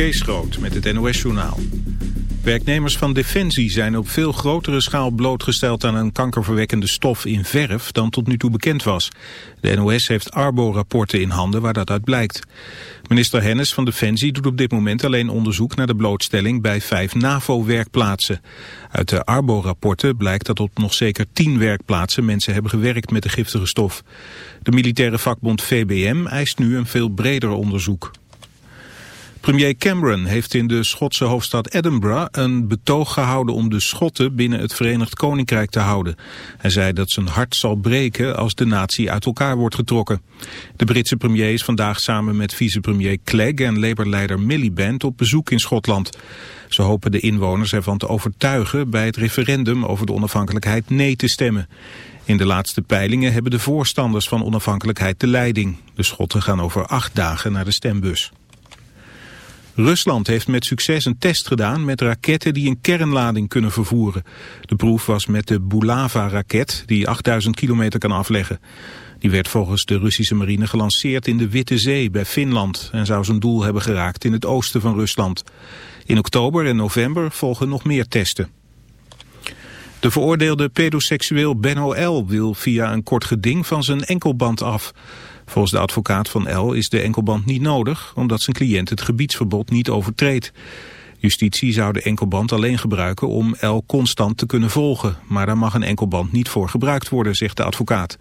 Kees Groot met het NOS-journaal. Werknemers van Defensie zijn op veel grotere schaal blootgesteld aan een kankerverwekkende stof in verf dan tot nu toe bekend was. De NOS heeft Arbo-rapporten in handen waar dat uit blijkt. Minister Hennis van Defensie doet op dit moment alleen onderzoek naar de blootstelling bij vijf NAVO-werkplaatsen. Uit de Arbo-rapporten blijkt dat op nog zeker tien werkplaatsen mensen hebben gewerkt met de giftige stof. De militaire vakbond VBM eist nu een veel breder onderzoek. Premier Cameron heeft in de Schotse hoofdstad Edinburgh een betoog gehouden om de Schotten binnen het Verenigd Koninkrijk te houden. Hij zei dat zijn hart zal breken als de natie uit elkaar wordt getrokken. De Britse premier is vandaag samen met vicepremier Clegg en Labour-leider Miliband op bezoek in Schotland. Ze hopen de inwoners ervan te overtuigen bij het referendum over de onafhankelijkheid nee te stemmen. In de laatste peilingen hebben de voorstanders van onafhankelijkheid de leiding. De Schotten gaan over acht dagen naar de stembus. Rusland heeft met succes een test gedaan met raketten die een kernlading kunnen vervoeren. De proef was met de Bulava-raket die 8000 kilometer kan afleggen. Die werd volgens de Russische marine gelanceerd in de Witte Zee bij Finland en zou zijn doel hebben geraakt in het oosten van Rusland. In oktober en november volgen nog meer testen. De veroordeelde pedoseksueel Ben L. wil via een kort geding van zijn enkelband af. Volgens de advocaat van L is de enkelband niet nodig, omdat zijn cliënt het gebiedsverbod niet overtreedt. Justitie zou de enkelband alleen gebruiken om L constant te kunnen volgen, maar daar mag een enkelband niet voor gebruikt worden, zegt de advocaat.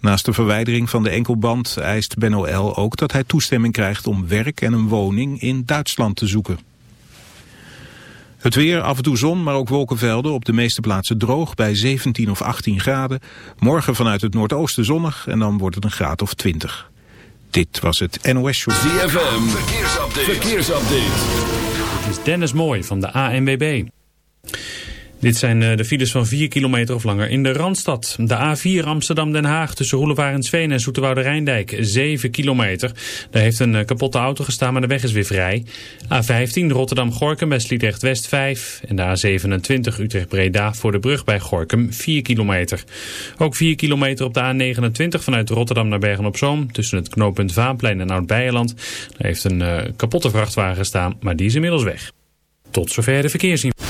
Naast de verwijdering van de enkelband eist Ben L ook dat hij toestemming krijgt om werk en een woning in Duitsland te zoeken. Het weer, af en toe zon, maar ook wolkenvelden. Op de meeste plaatsen droog bij 17 of 18 graden. Morgen vanuit het noordoosten zonnig en dan wordt het een graad of 20. Dit was het NOS Show. ZFM, verkeersupdate. verkeersupdate. Dit is Dennis Mooi van de ANWB. Dit zijn eh, de files van 4 kilometer of langer in de Randstad. De A4 Amsterdam-Den Haag tussen Roelevarensveen en Zoeterwoude Rijndijk. 7 kilometer. Daar heeft een eh, kapotte auto gestaan, maar de weg is weer vrij. A15 Rotterdam-Gorkum bij Sliedrecht-West 5. En de A27 Utrecht-Breda voor de brug bij Gorkum 4 kilometer. Ook 4 kilometer op de A29 vanuit Rotterdam naar Bergen-op-Zoom. Tussen het knooppunt Vaanplein en Oud-Beijerland. Daar heeft een uh, kapotte vrachtwagen gestaan, maar die is inmiddels weg. Tot zover de verkeersinformatie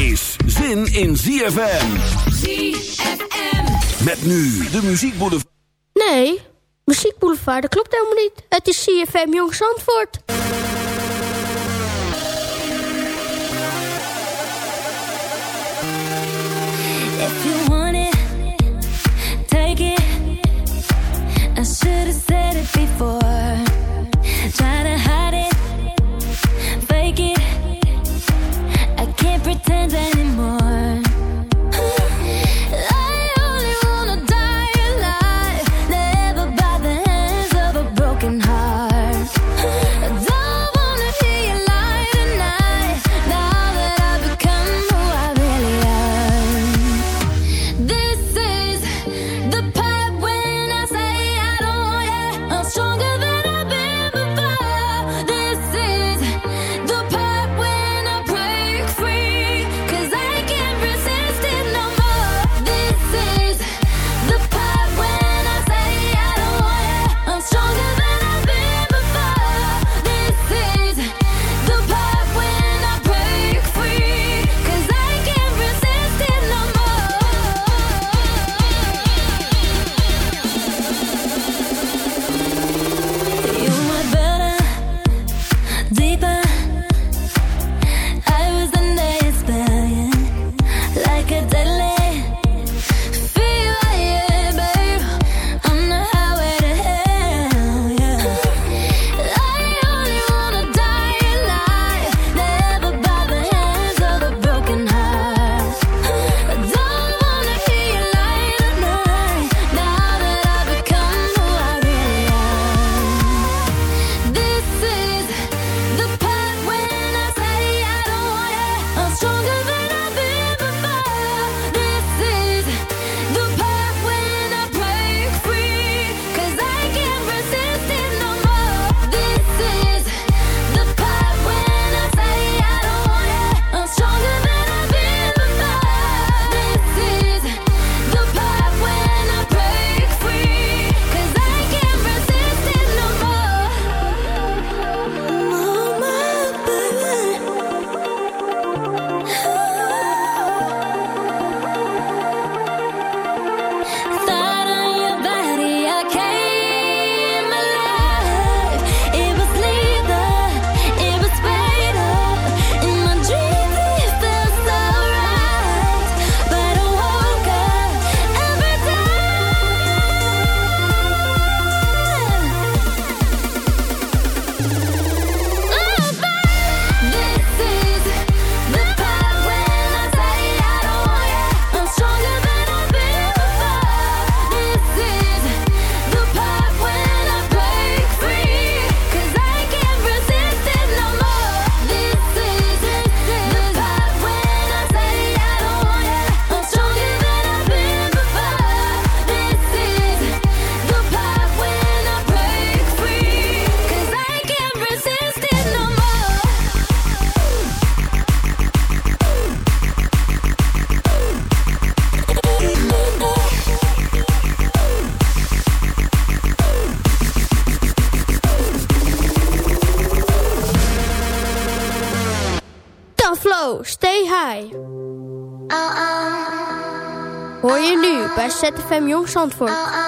Is zin in ZFM. ZFM. Met nu de muziekboulevard. Nee, muziekboulevard, dat klopt helemaal niet. Het is CFM Jong Zandvoort. If you want it, take it. I should have said it before. Nu bij ZFM Jong Zandvoort. Staying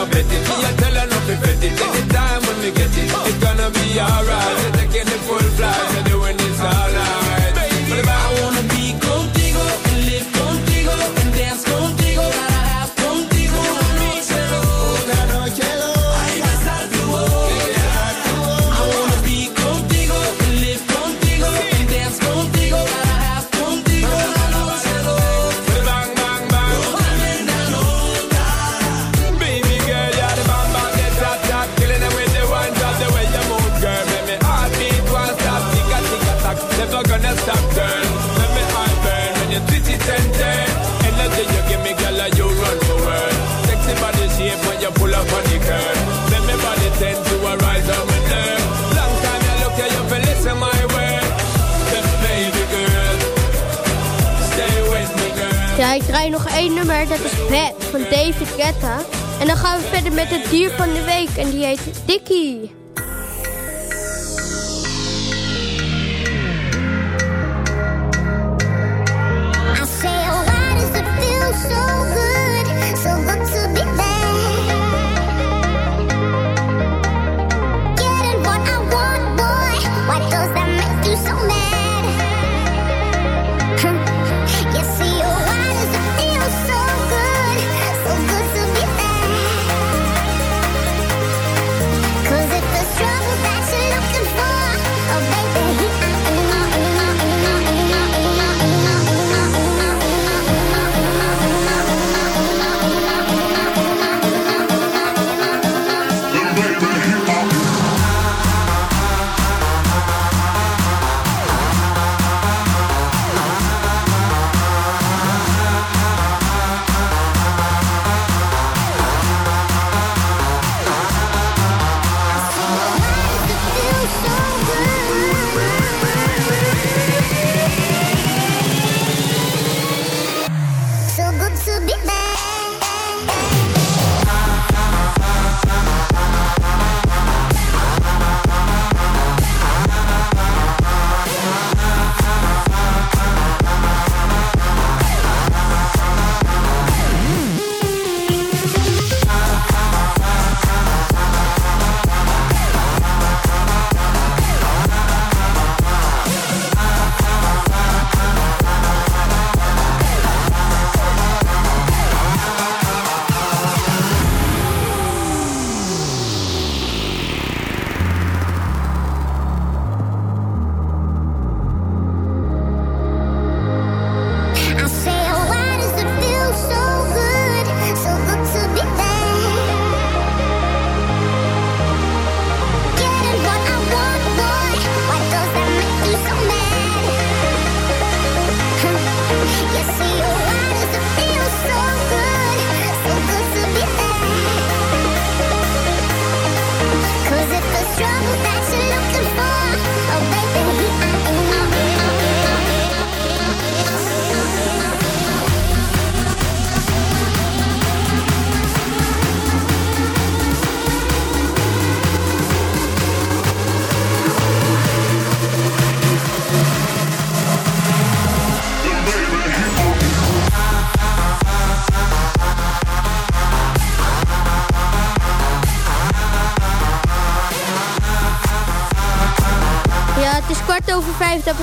no bet it. Me tell her not to bet it. Anytime when me get it, it's gonna be alright. You're the full Nog één nummer, dat is Bad van David Guetta. En dan gaan we verder met het dier van de week en die heet Dickie.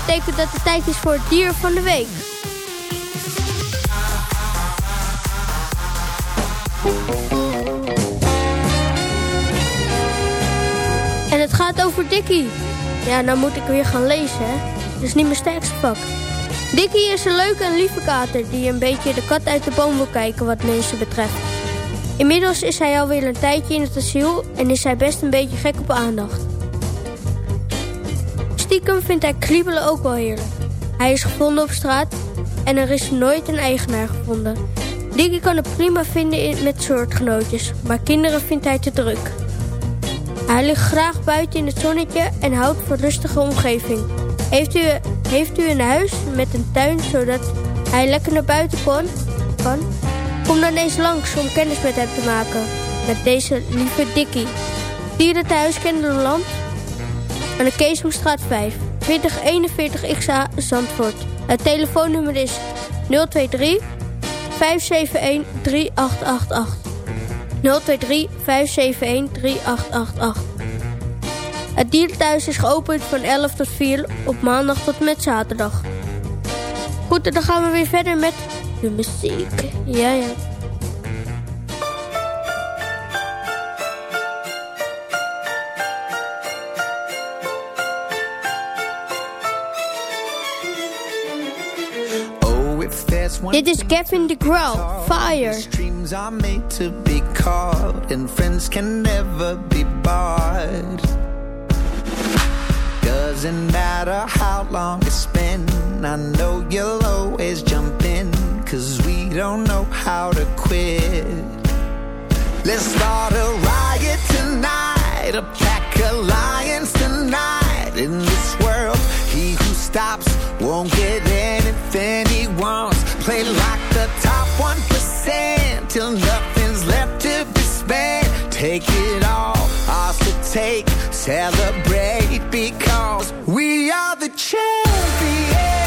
Betekent dat het tijd is voor het dier van de week. En het gaat over Dickie. Ja, nou moet ik weer gaan lezen, hè. Dat is niet mijn sterkste vak. Dickie is een leuke en lieve kater die een beetje de kat uit de boom wil kijken wat mensen betreft. Inmiddels is hij alweer een tijdje in het asiel en is hij best een beetje gek op aandacht. Stiekem vindt hij kriebelen ook wel heerlijk. Hij is gevonden op straat en er is nooit een eigenaar gevonden. Dickie kan het prima vinden in- met soortgenootjes, maar kinderen vindt hij te druk. Hij ligt graag buiten in het zonnetje en houdt van rustige omgeving. Heeft u, heeft u een huis met een tuin zodat hij lekker naar buiten kon, kan? Kom dan eens langs om kennis met hem te maken. Met deze lieve Dickie. Dierenthuis Kinderland aan de Keesomstraat 5. 2041 XA Zandvoort. Het telefoonnummer is 023 571 3888. 023 571 3888. Het dierenthuis is geopend van 11 tot 4 op maandag tot met zaterdag. Goed, dan gaan we weer verder met de muziek. Ja, ja. Dit is Kevin DeGraw, Fire. dreams are made to be caught, and friends can never be bought. Doesn't matter how long it's been, I know you'll always jump in, cause we don't know how to quit. Let's start a riot tonight, a pack alliance tonight. In this world, stops won't get anything he wants. Play like the top 1% till nothing's left to be spent. Take it all, ours to take, celebrate because we are the champions.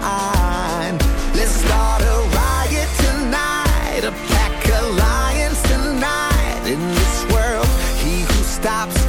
stop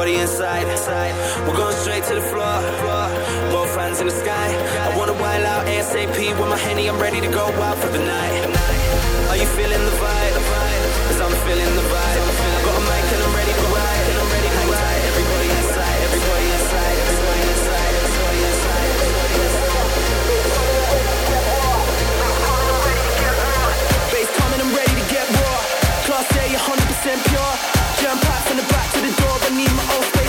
everybody inside. inside. We're going straight to the floor. Both hands in the sky. I wanna wild out ASAP with my henny. I'm ready to go out for the night. Are you feeling the vibe? Cause I'm feeling the vibe. I got a mic and I'm ready to ride. And I'm ready to Hang tight, everybody inside. Everybody inside. Everybody inside. Everybody inside. Bass coming, I'm ready to get raw. Class A, 100% pure. Jump out from the back to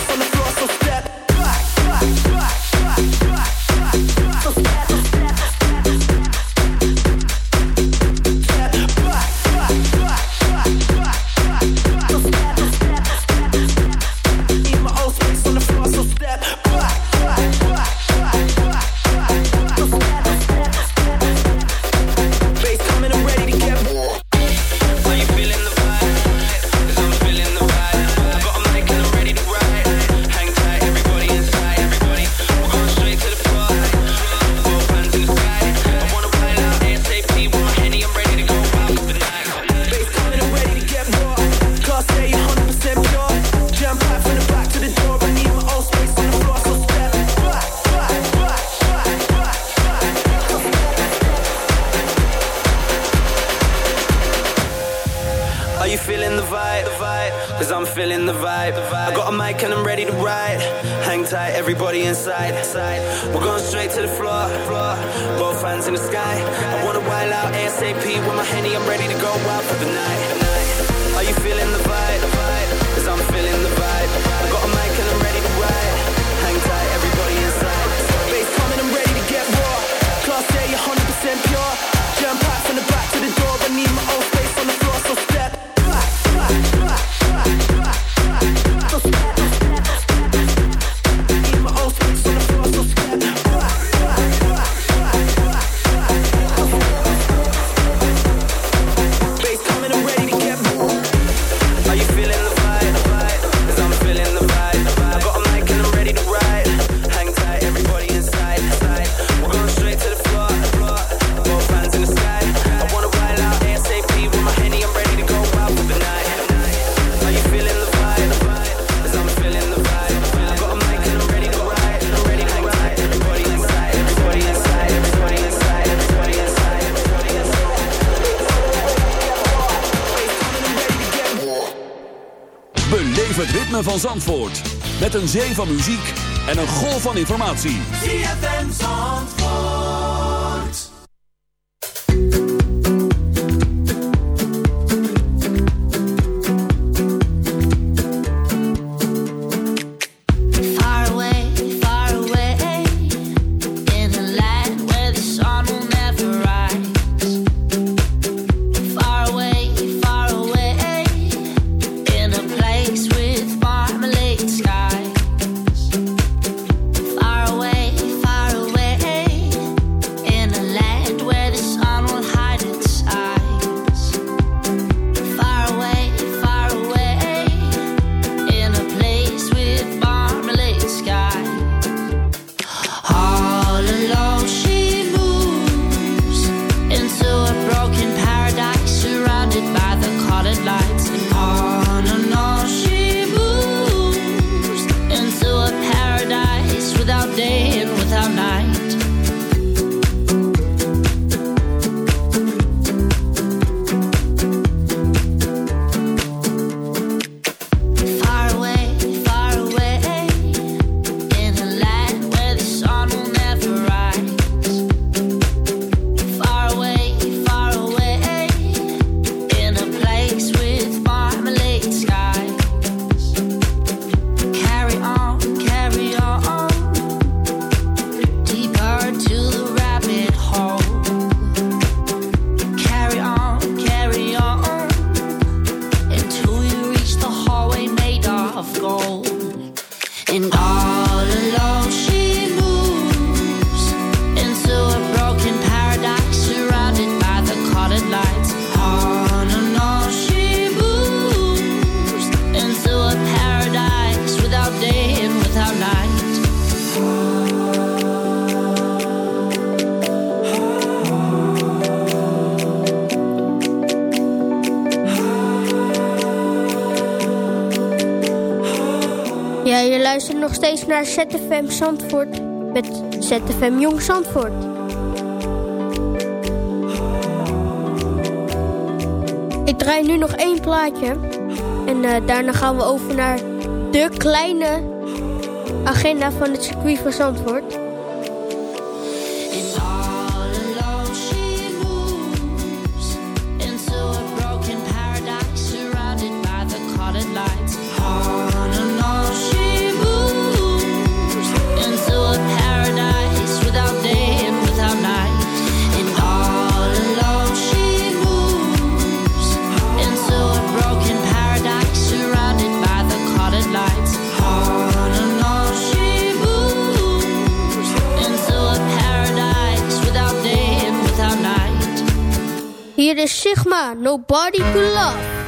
van Zandvoort. Met een zee van muziek en een golf van informatie. naar Zandvoort met ZFM Jong Zandvoort. Ik draai nu nog één plaatje. En eh, daarna gaan we over naar de kleine agenda van het circuit van Zandvoort. Sigma, nobody could love.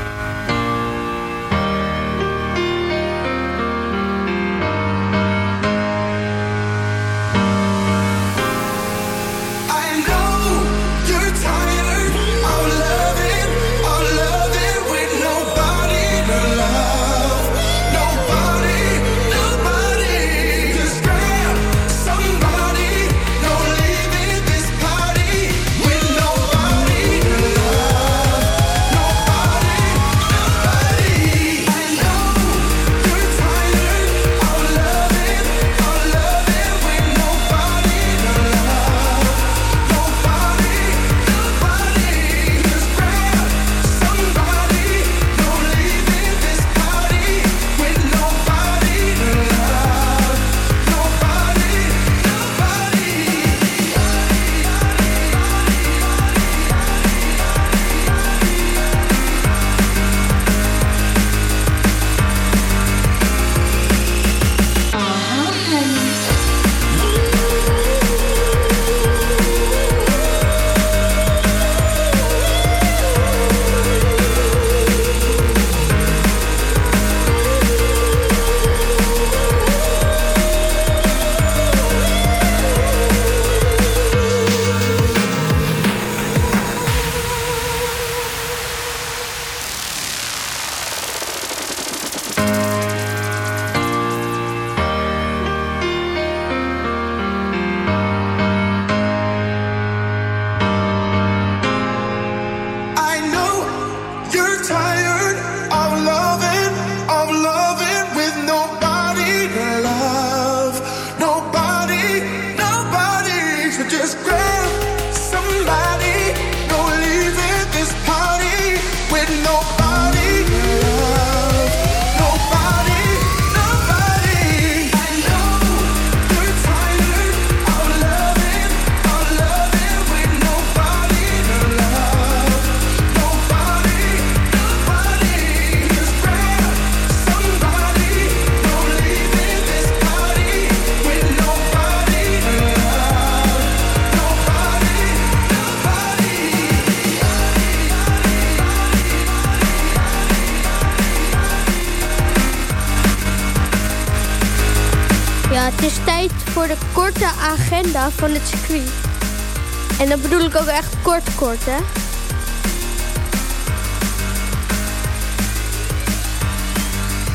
En dat bedoel ik ook echt kort kort, hè.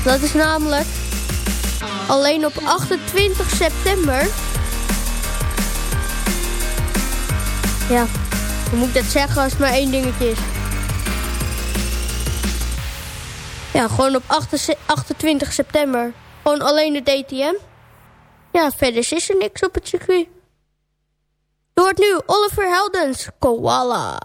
Dat is namelijk alleen op 28 september. Ja, hoe moet ik dat zeggen als het maar één dingetje is? Ja, gewoon op 28 september. Gewoon alleen de DTM. Ja, verder is er niks op het circuit. Oliver Heldens Koala.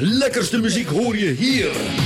Lekkerste muziek hoor je hier.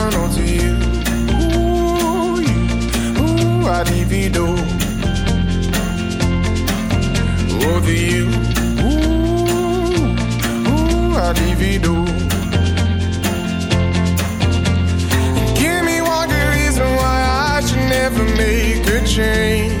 nobody we know. Over you, ooh, ooh, I leave you. Give me one good reason why I should never make a change.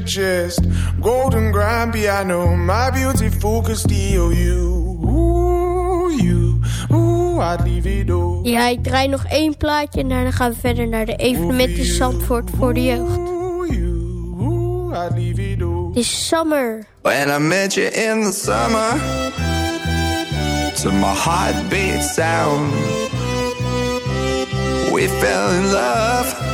Treasure chest, golden grand piano, my beautiful Castillo, you, ooh, you, ooh, I'd leave it all. Ja, ik draai nog één plaatje en daarna gaan we verder naar de evenementen Zandvoort voor de jeugd. I'd leave it all. Het is summer. When I met you in the summer, to my heartbeat sound, we fell in love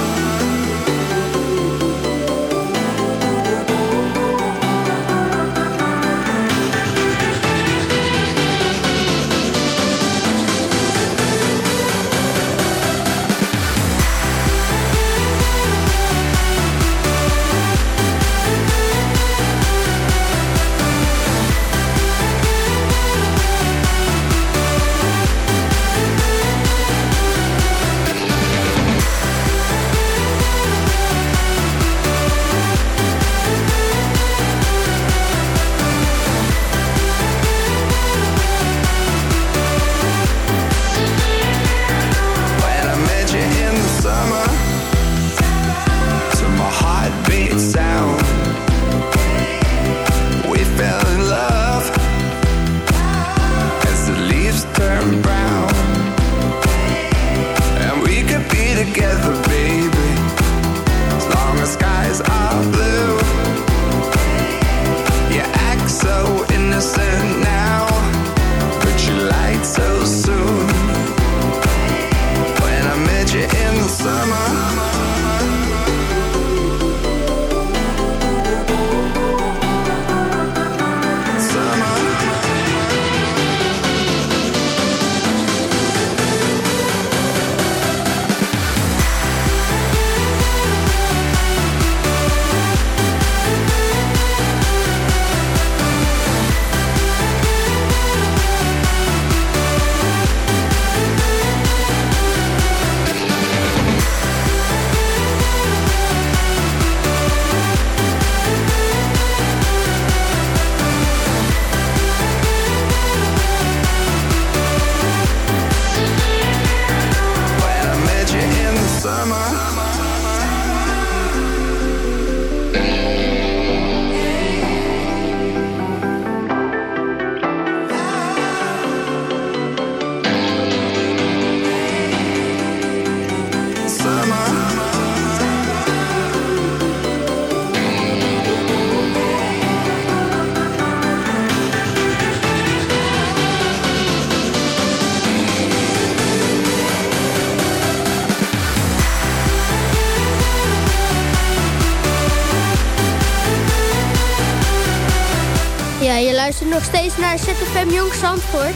Nog steeds naar ZFM Jong Zandvoort.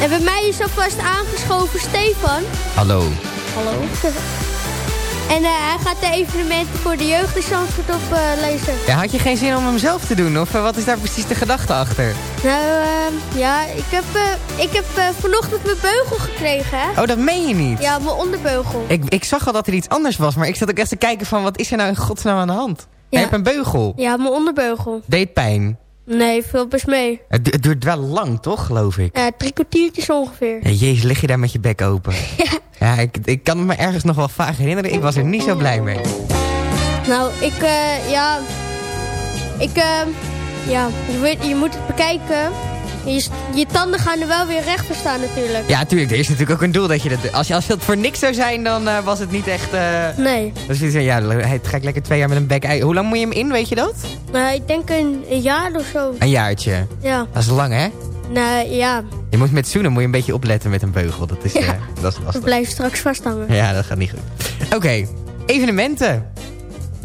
En bij mij is alvast aangeschoven Stefan. Hallo. Hallo. en eh, hij gaat de evenementen voor de jeugd in Zandvoort oplezen. Ja, had je geen zin om hem zelf te doen? Of eh, wat is daar precies de gedachte achter? nou, eh, ja, ik heb, eh, ik heb eh, vanochtend mijn beugel gekregen, hè? Oh, dat meen je niet? Ja, mijn onderbeugel. Ik, ik zag al dat er iets anders was, maar ik zat ook echt te kijken van... wat is er nou in godsnaam aan de hand? Je hebt een beugel. Ja, mijn onderbeugel. Deed pijn. Nee, veel best mee. Het, du- het duurt wel lang, toch, geloof ik? Ja, drie kwartiertjes ongeveer. Ja, jezus, lig je daar met je bek open? ja, ik, ik kan me ergens nog wel vaag herinneren. Ik was er niet zo blij mee. Nou, ik, eh, ja... Ik, eh, ja, je, je moet het bekijken. Je, je tanden gaan er wel weer recht voor staan natuurlijk. Ja, tuurlijk. Er is natuurlijk ook een doel dat je dat. Als, je, als het voor niks zou zijn, dan eh, was het niet echt... eh Nee. Is het zo, ja, het ga ik lekker twee jaar met een bek ei. Hoe lang moet je hem in, weet je dat? Nou, ik denk een, een jaar of zo. Een jaartje. Ja. Dat is lang, hè? Nou, ja. Je moet met zoenen moet je een beetje opletten met een beugel. Dat is, Ja. eh, dat is lastig. blijven straks vasthangen. Ja, dat gaat niet goed. Oké, evenementen.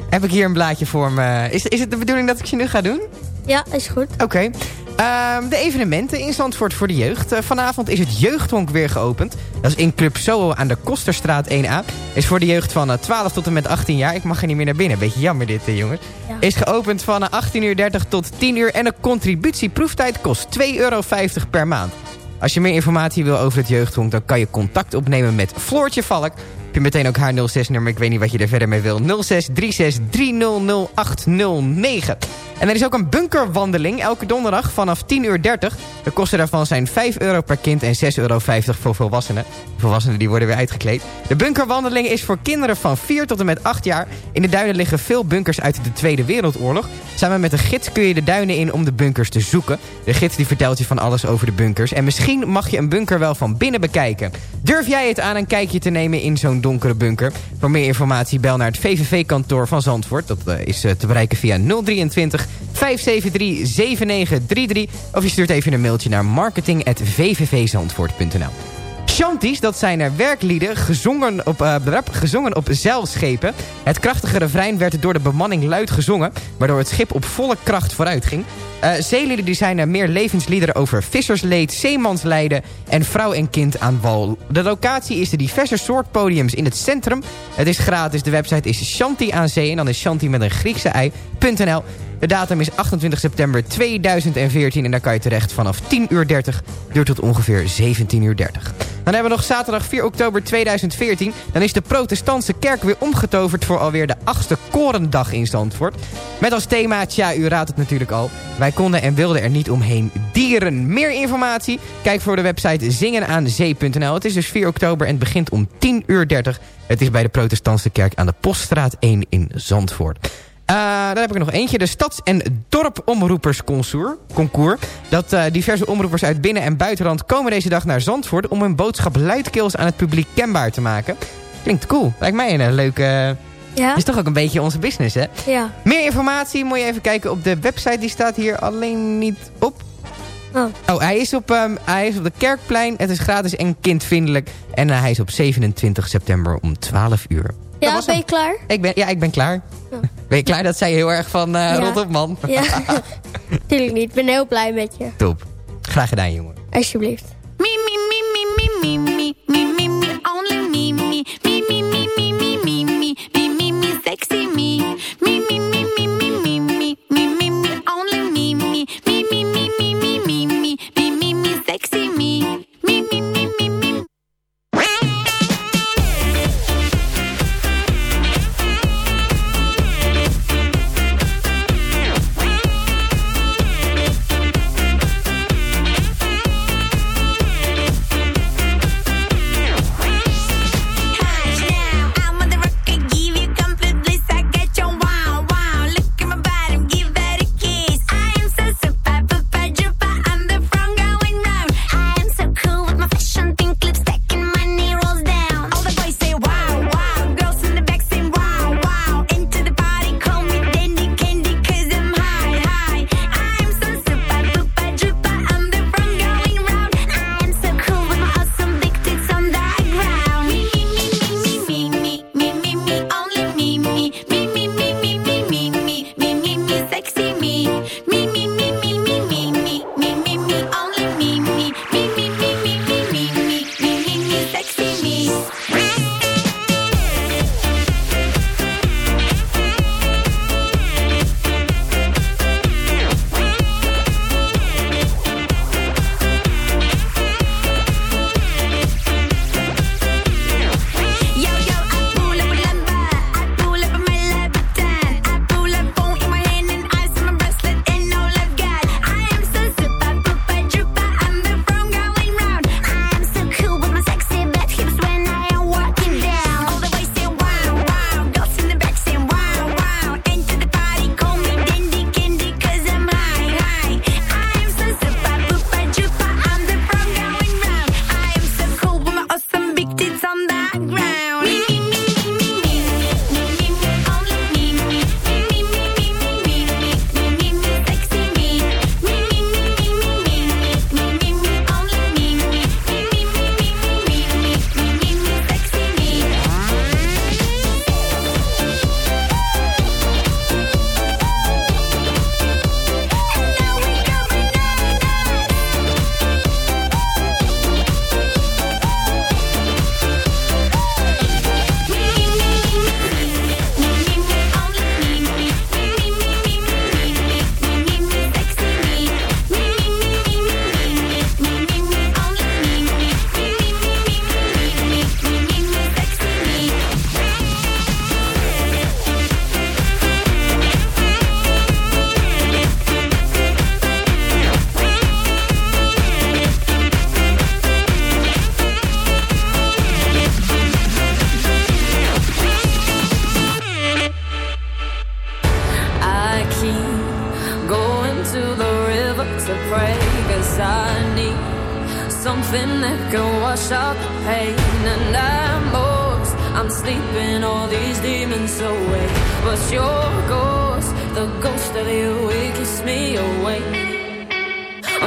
Heb ik hier een blaadje voor me. Is, is het de bedoeling dat ik ze nu ga doen? Ja, is goed. Oké. Ehm, de evenementen in Zandvoort voor de jeugd. Eh, vanavond is het jeugdhonk weer geopend. Dat is in Club Soho aan de Kosterstraat 1A. Is voor de jeugd van eh, 12 tot en met 18 jaar. Ik mag er niet meer naar binnen. Beetje jammer dit, eh, jongens. Is geopend van eh, 18.30 uur tot 10 uur. En de contributieproeftijd kost 2,50 euro per maand. Als je meer informatie wil over het jeugdhonk... dan kan je contact opnemen met Floortje Valk. Heb je meteen ook haar 06-nummer. Ik weet niet wat je er verder mee wil. 0636300809. En er is ook een bunkerwandeling elke donderdag vanaf 10.30 uur. De kosten daarvan zijn 5 euro per kind en 6,50 euro voor volwassenen. Volwassenen die worden weer uitgekleed. De bunkerwandeling is voor kinderen van 4 tot en met 8 jaar. In de duinen liggen veel bunkers uit de Tweede Wereldoorlog. Samen met een gids kun je de duinen in om de bunkers te zoeken. De gids die vertelt je van alles over de bunkers. En misschien mag je een bunker wel van binnen bekijken. Durf jij het aan een kijkje te nemen in zo'n donkere bunker? Voor meer informatie bel naar het VVV-kantoor van Zandvoort. Dat eh, is eh, te bereiken via 023 573 7933. Of je stuurt even een mailtje naar marketing.vvvzandvoort.nl Shanties, dat zijn er werklieden, gezongen op, brap, gezongen op zeilschepen. Het krachtige refrein werd door de bemanning luid gezongen... waardoor het schip op volle kracht vooruit ging. Eh, zeelieden die zijn er meer levensliederen over vissersleed, zeemanslijden... en vrouw en kind aan wal. De locatie is de diverse soort podiums in het centrum. Het is gratis, de website is Shanti aan Zee... en dan is Shanti met een Griekse ei.nl. De datum is 28 september 2014 en daar kan je terecht vanaf 10.30 uur duurt tot ongeveer 17.30 uur. Dan hebben we nog zaterdag 4 oktober 2014. Dan is de protestantse kerk weer omgetoverd voor alweer de achtste Korendag in Zandvoort. Met als thema, tja, u raadt het natuurlijk al. Wij konden en wilden er niet omheen dieren. Meer informatie? Kijk voor de website zingenaanzee.nl. Het is dus 4 oktober en het begint om 10.30 uur. Het is bij de protestantse kerk aan de Poststraat 1 in Zandvoort. Eh, dan heb ik nog eentje. De Stads- en Dorpomroepersconcours. Concours. Dat eh, diverse omroepers uit binnen- en buitenland komen deze dag naar Zandvoort... om hun boodschap luidkeels aan het publiek kenbaar te maken. Klinkt cool. Lijkt mij een eh, leuke... Ja. Is toch ook een beetje onze business, hè? Ja. Meer informatie moet je even kijken op de website. Die staat hier alleen niet op. Oh. Oh, hij is op, ehm, hij is op de Kerkplein. Het is gratis en kindvriendelijk. En eh, hij is op 27 september om 12 uur. Ja, ben je klaar? Ik ben, ja, ik ben klaar. Ben je klaar? Dat zei je heel erg van eh Ja. rot op, man. Ja, natuurlijk niet. Ik ben heel blij met je. Top. Graag gedaan, jongen. Alsjeblieft.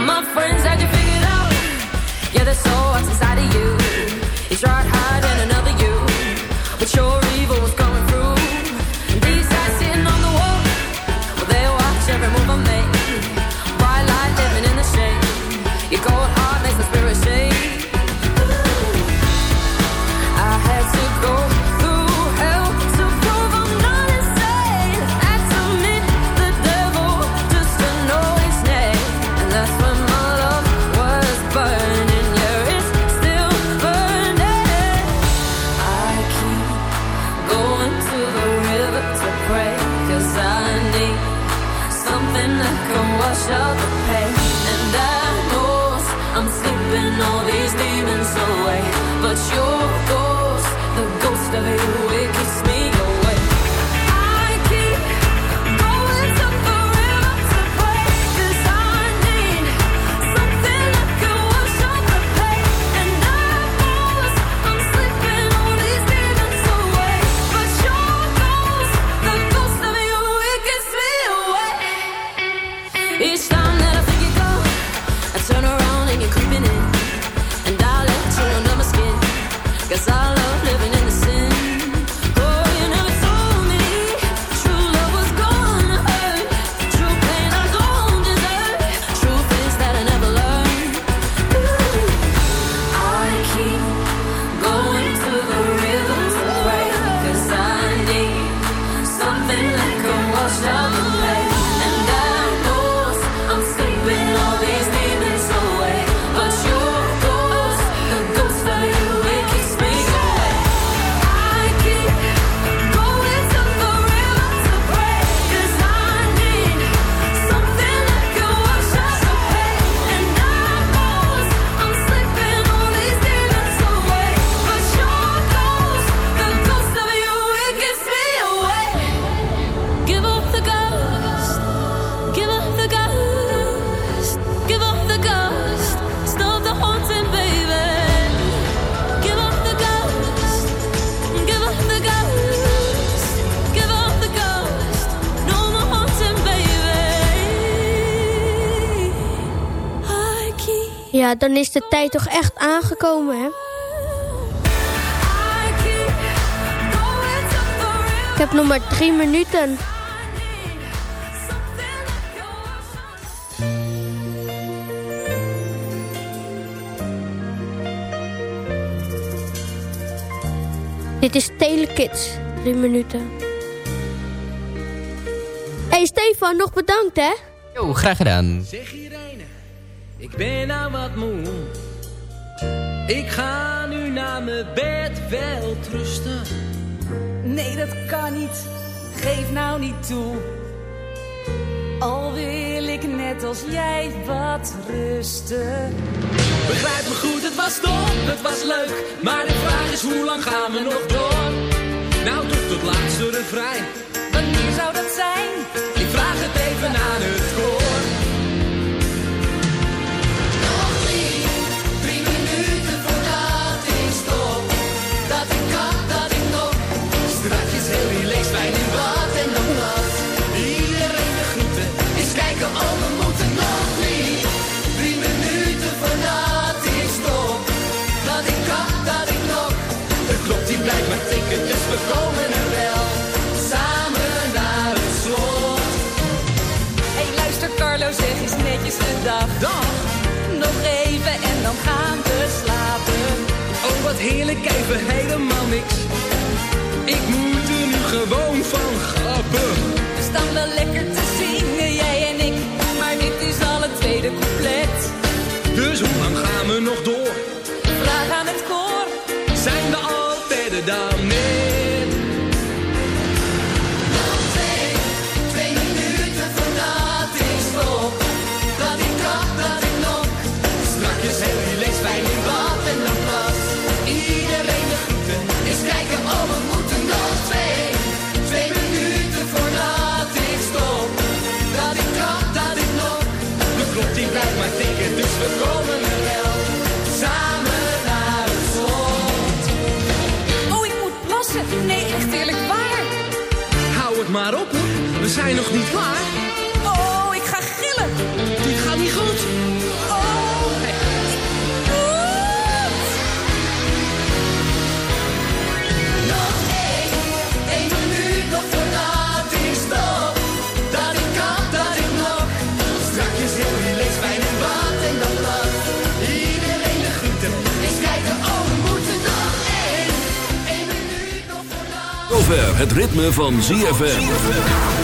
My friends had you figured out. Yeah, that's all. je toch echt aangekomen, hè? Ik heb nog maar drie minuten. Dit is Telekids. Drie minuten. hey Stefan, nog bedankt hè. Jo, graag gedaan. Zeg Irene, ik ben nou wat moe. Ik ga nu naar mijn bed wel rusten. Nee, dat kan niet. Geef nou niet toe. Al wil ik net als jij wat rusten. Begrijp me goed, het was dom, het was leuk. Maar de vraag is, hoe lang gaan we nog door? Nou, tot het laatste refrein. Wanneer zou dat zijn? Ik vraag het even aan het zijn nog niet klaar. Oh, ik ga gillen. Dit gaat niet goed. Oh, nee. Nog één, één minuut nog voordat ik stop. Dat ik kan, dat ik nog. Strakjes heel relaxed bij een bad en dan lacht. Iedereen de groeten. Eens kijken, oh we moeten nog één. Eén minuut nog voordat. Zover het ritme van ZFM.